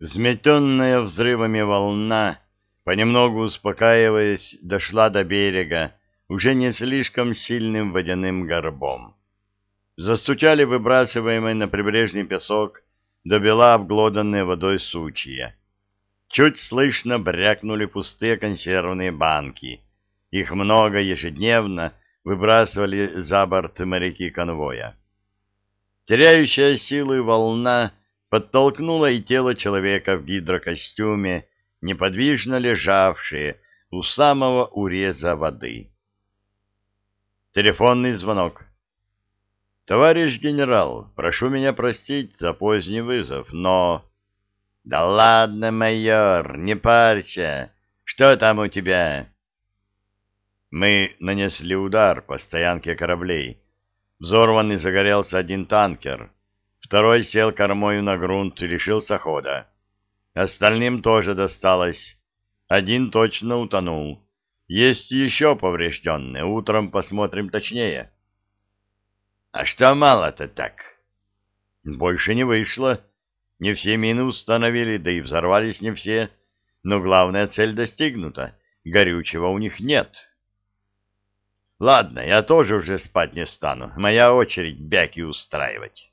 Взметенная взрывами волна, понемногу успокаиваясь, дошла до берега, уже не слишком сильным водяным горбом. Застучали выбрасываемые на прибрежный песок добела обглоданные водой сучья. Чуть слышно брякнули пустые консервные банки. Их много ежедневно выбрасывали за борт моряки конвоя. Теряющая силы волна подтолкнула и тело человека в гидрокостюме, неподвижно лежавшее у самого уреза воды. Телефонный звонок. «Товарищ генерал, прошу меня простить за поздний вызов, но...» «Да ладно, майор, не парься. Что там у тебя?» Мы нанесли удар по стоянке кораблей. Взорван и загорелся один танкер. Второй сел кормою на грунт и лишился хода. Остальным тоже досталось. Один точно утонул. Есть еще поврежденные. Утром посмотрим точнее. А что мало-то так? Больше не вышло. Не все мины установили, да и взорвались не все. Но главная цель достигнута. Горючего у них нет. Ладно, я тоже уже спать не стану. Моя очередь бяки устраивать.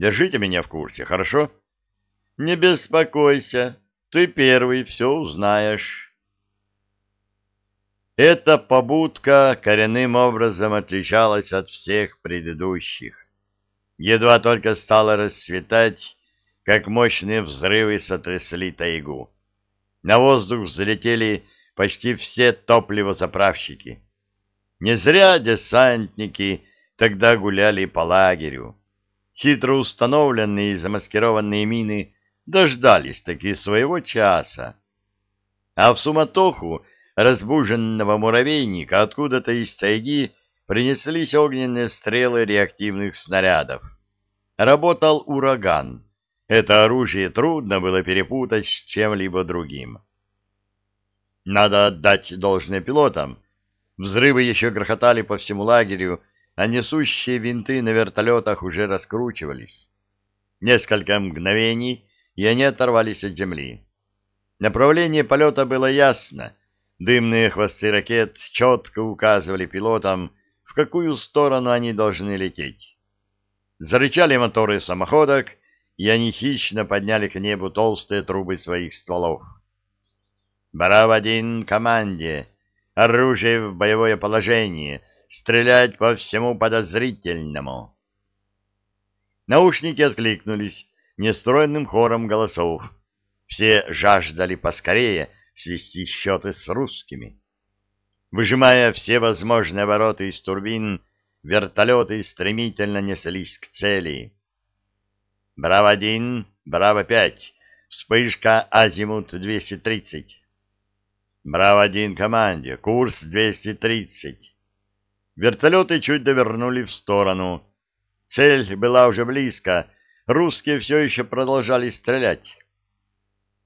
Держите меня в курсе, хорошо? Не беспокойся, ты первый все узнаешь. Эта побудка коренным образом отличалась от всех предыдущих. Едва только стало расцветать, как мощные взрывы сотрясли тайгу. На воздух взлетели почти все топливозаправщики. Не зря десантники тогда гуляли по лагерю. Хитро установленные и замаскированные мины дождались таки своего часа. А в суматоху разбуженного муравейника откуда-то из тайги принеслись огненные стрелы реактивных снарядов. Работал ураган. Это оружие трудно было перепутать с чем-либо другим. Надо отдать должное пилотам. Взрывы еще грохотали по всему лагерю, а несущие винты на вертолетах уже раскручивались. Несколько мгновений, и они оторвались от земли. Направление полета было ясно. Дымные хвосты ракет четко указывали пилотам, в какую сторону они должны лететь. Зарычали моторы самоходок, и они хищно подняли к небу толстые трубы своих стволов. «Браво-1 команде! Оружие в боевое положение! Стрелять по всему подозрительному!» Наушники откликнулись нестроенным хором голосов. Все жаждали поскорее свести счеты с русскими. Выжимая все возможные обороты из турбин, вертолеты стремительно неслись к цели. «Браво-1, Браво-5, вспышка Азимут-230». «Браво-1 команде, курс 230». Вертолеты чуть довернули в сторону. Цель была уже близко, русские все еще продолжали стрелять.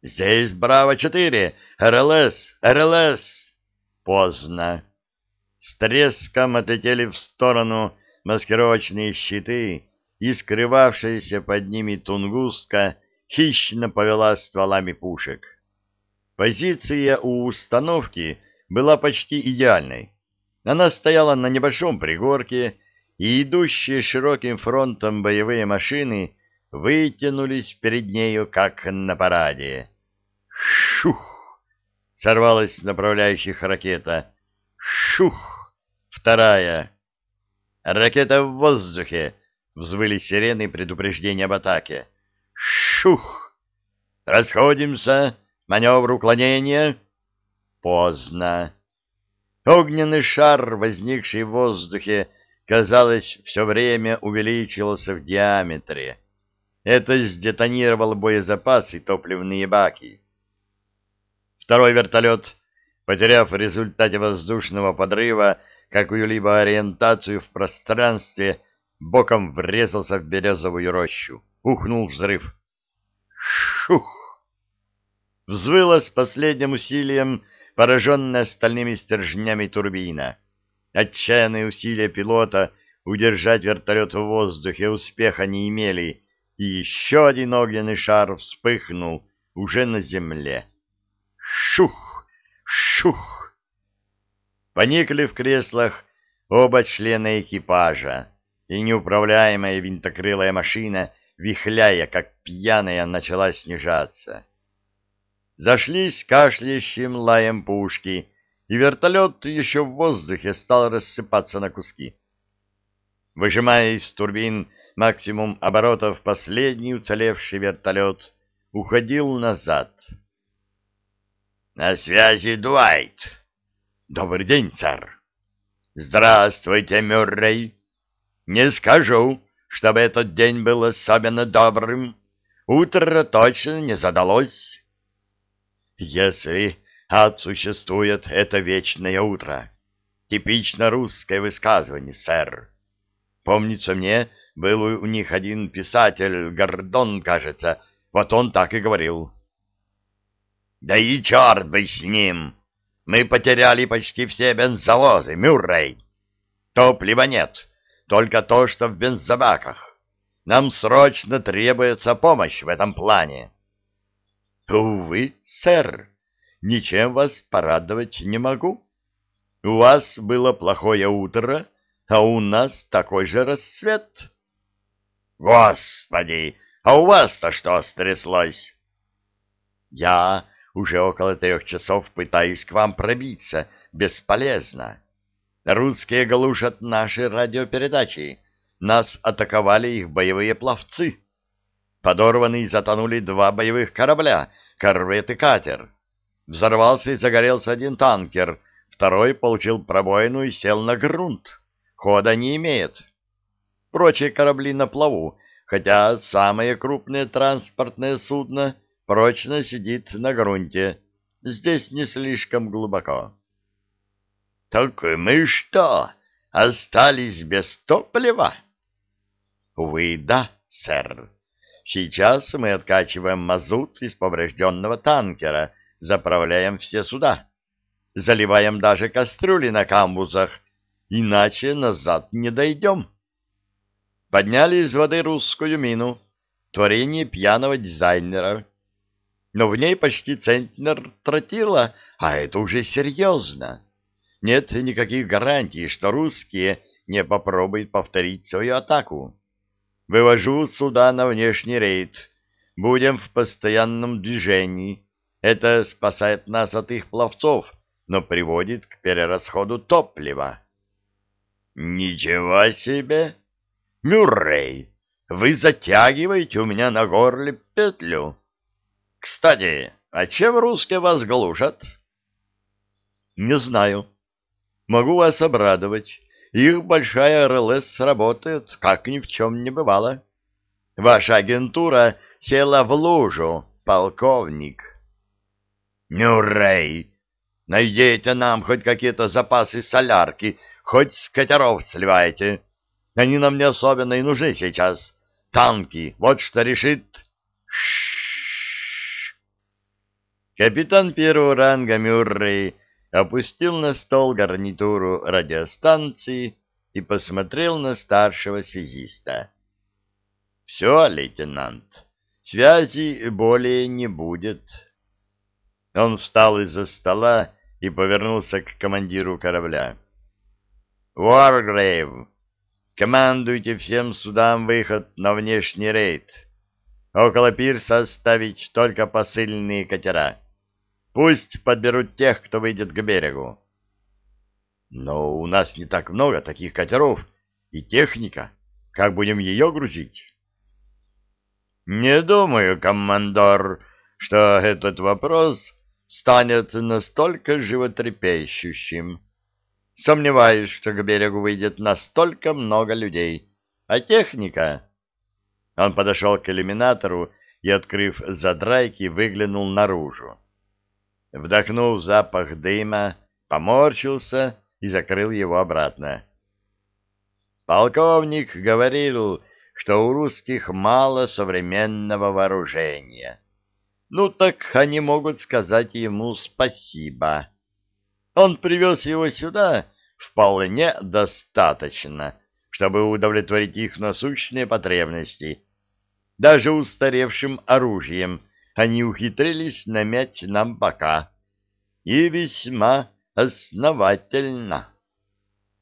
«Здесь Браво-4! РЛС! РЛС!» Поздно. С треском отлетели в сторону маскировочные щиты, и скрывавшаяся под ними тунгуска хищно повела стволами пушек. Позиция у установки была почти идеальной. Она стояла на небольшом пригорке, и идущие широким фронтом боевые машины вытянулись перед нею, как на параде. Шух! Сорвалась направляющих ракета. Шух! Вторая. Ракета в воздухе. Взвыли сирены предупреждения об атаке. Шух! Расходимся. Маневр уклонения. Поздно. Огненный шар, возникший в воздухе, казалось, все время увеличивался в диаметре. Это сдетонировал боезапас и топливные баки. Второй вертолет, потеряв в результате воздушного подрыва какую-либо ориентацию в пространстве, боком врезался в березовую рощу. Ухнул взрыв. Шух! Взвыла с последним усилием пораженная стальными стержнями турбина. Отчаянные усилия пилота удержать вертолет в воздухе успеха не имели, и еще один огненный шар вспыхнул уже на земле. Шух! Шух! Поникли в креслах оба члена экипажа, и неуправляемая винтокрылая машина, вихляя, как пьяная, начала снижаться. Зашлись кашляющим лаем пушки, и вертолет еще в воздухе стал рассыпаться на куски. Выжимая из турбин максимум оборотов, последний уцелевший вертолет уходил назад. — На связи Дуайт. — Добрый день, сэр. — Здравствуйте, Мюррей. — Не скажу, чтобы этот день был особенно добрым. Утро точно не задалось. — Если ад существует, это вечное утро. Типично русское высказывание, сэр. Помнится мне, был у них один писатель, Гордон, кажется, вот он так и говорил. Да и черт бы с ним! Мы потеряли почти все бензовозы, Мюррей. Топлива нет, только то, что в бензобаках. Нам срочно требуется помощь в этом плане. Увы, сэр, ничем вас порадовать не могу. У вас было плохое утро, а у нас такой же рассвет. Господи, а у вас-то что стряслось? Я уже около трех часов пытаюсь к вам пробиться. Бесполезно. Русские глушат наши радиопередачи. Нас атаковали их боевые пловцы. Подорваны и затонули два боевых корабля, корвет и катер. Взорвался и загорелся один танкер, второй получил пробоину и сел на грунт. Хода не имеет. Прочие корабли на плаву, хотя самое крупное транспортное судно прочно сидит на грунте. Здесь не слишком глубоко. — Так мы что, остались без топлива? — Увы, да, сэр. Сейчас мы откачиваем мазут из поврежденного танкера, заправляем все суда. Заливаем даже кастрюли на камбузах иначе назад не дойдем. Подняли из воды русскую мину, творение пьяного дизайнера. Но в ней почти центнер тротила, а это уже серьезно. Нет никаких гарантий, что русские не попробуют повторить свою атаку. Вывожу суда на внешний рейд. Будем в постоянном движении. Это спасает нас от их пловцов, но приводит к перерасходу топлива. «Ничего себе! Мюррей, вы затягиваете у меня на горле петлю. Кстати, а чем русские вас глушат?» «Не знаю. Могу вас обрадовать. Их большая РЛС работает, как ни в чем не бывало. Ваша агентура села в лужу, полковник». «Мюррей, найдите нам хоть какие-то запасы солярки, Хоть с сливайте. Они нам не особенно и нужны сейчас. Танки, вот что решит. Ш Капитан первого ранга Мюррей опустил на стол гарнитуру радиостанции и посмотрел на старшего связиста. — Все, лейтенант, связи более не будет. Он встал из-за стола и повернулся к командиру корабля. Уоргрейв, командуйте всем судам выход на внешний рейд. Около пирса оставить только посыльные катера. Пусть подберут тех, кто выйдет к берегу. Но у нас не так много таких катеров и техника. Как будем ее грузить? Не думаю, командор, что этот вопрос станет настолько животрепещущим. Сомневаюсь, что к берегу выйдет настолько много людей. А техника... Он подошел к иллюминатору и, открыв задрайки, выглянул наружу. Вдохнув запах дыма, поморщился и закрыл его обратно. Полковник говорил, что у русских мало современного вооружения. Ну так они могут сказать ему спасибо. Он привез его сюда вполне достаточно, чтобы удовлетворить их насущные потребности. Даже устаревшим оружием они ухитрились намять нам бока. И весьма основательно.